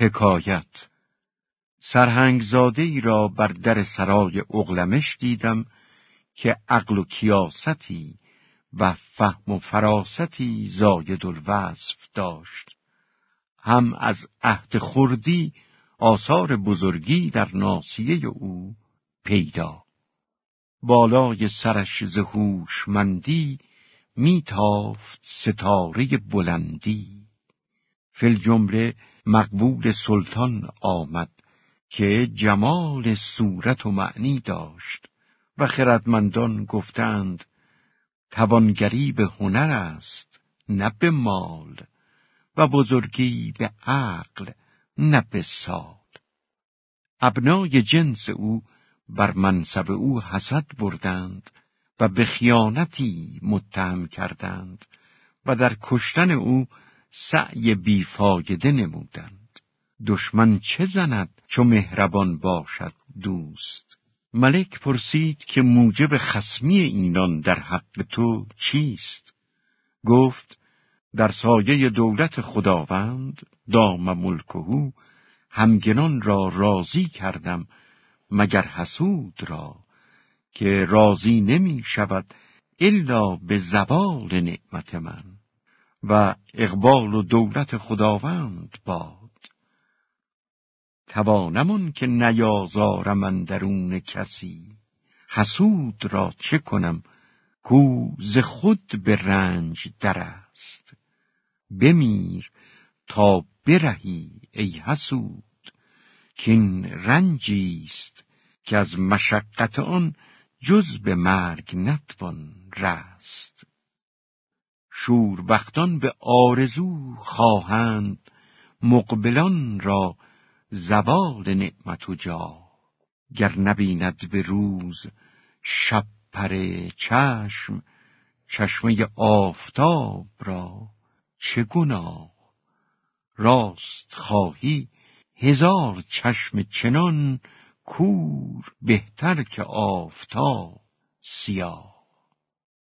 حکایت سرهنگزاده ای را بر در سرای اغلمش دیدم که عقل و کیاستی و فهم و فراستی زاید الوصف داشت. هم از عهد خردی آثار بزرگی در ناسیه او پیدا. بالای سرش زهوش مندی میتافت ستاره بلندی. فل جمله مقبول سلطان آمد که جمال صورت و معنی داشت و خردمندان گفتند توانگری به هنر است نه به مال و بزرگی به عقل نه به سال. ابنای جنس او بر منصب او حسد بردند و به خیانتی متهم کردند و در کشتن او سعی بیفایده نمودند. دشمن چه زند چو مهربان باشد دوست؟ ملک پرسید که موجب خسمی اینان در حق تو چیست؟ گفت در سایه دولت خداوند دام ملکهو همگنان را راضی کردم مگر حسود را که راضی نمی شود الا به زوال نعمت من. و اقبال و دولت خداوند باد. توانمون که نیازارم اندرون کسی حسود را چه کنم کو ز خود به رنج در است. بمیر تا برهی ای حسود که این رنجیست که از مشقت آن جز به مرگ نتوان رست. شوربختان به آرزو خواهند مقبلان را زوال نعمت و جا. گر نبیند به روز شب پر چشم چشمه آفتاب را چه گناه؟ راست خواهی هزار چشم چنان کور بهتر که آفتاب سیاه.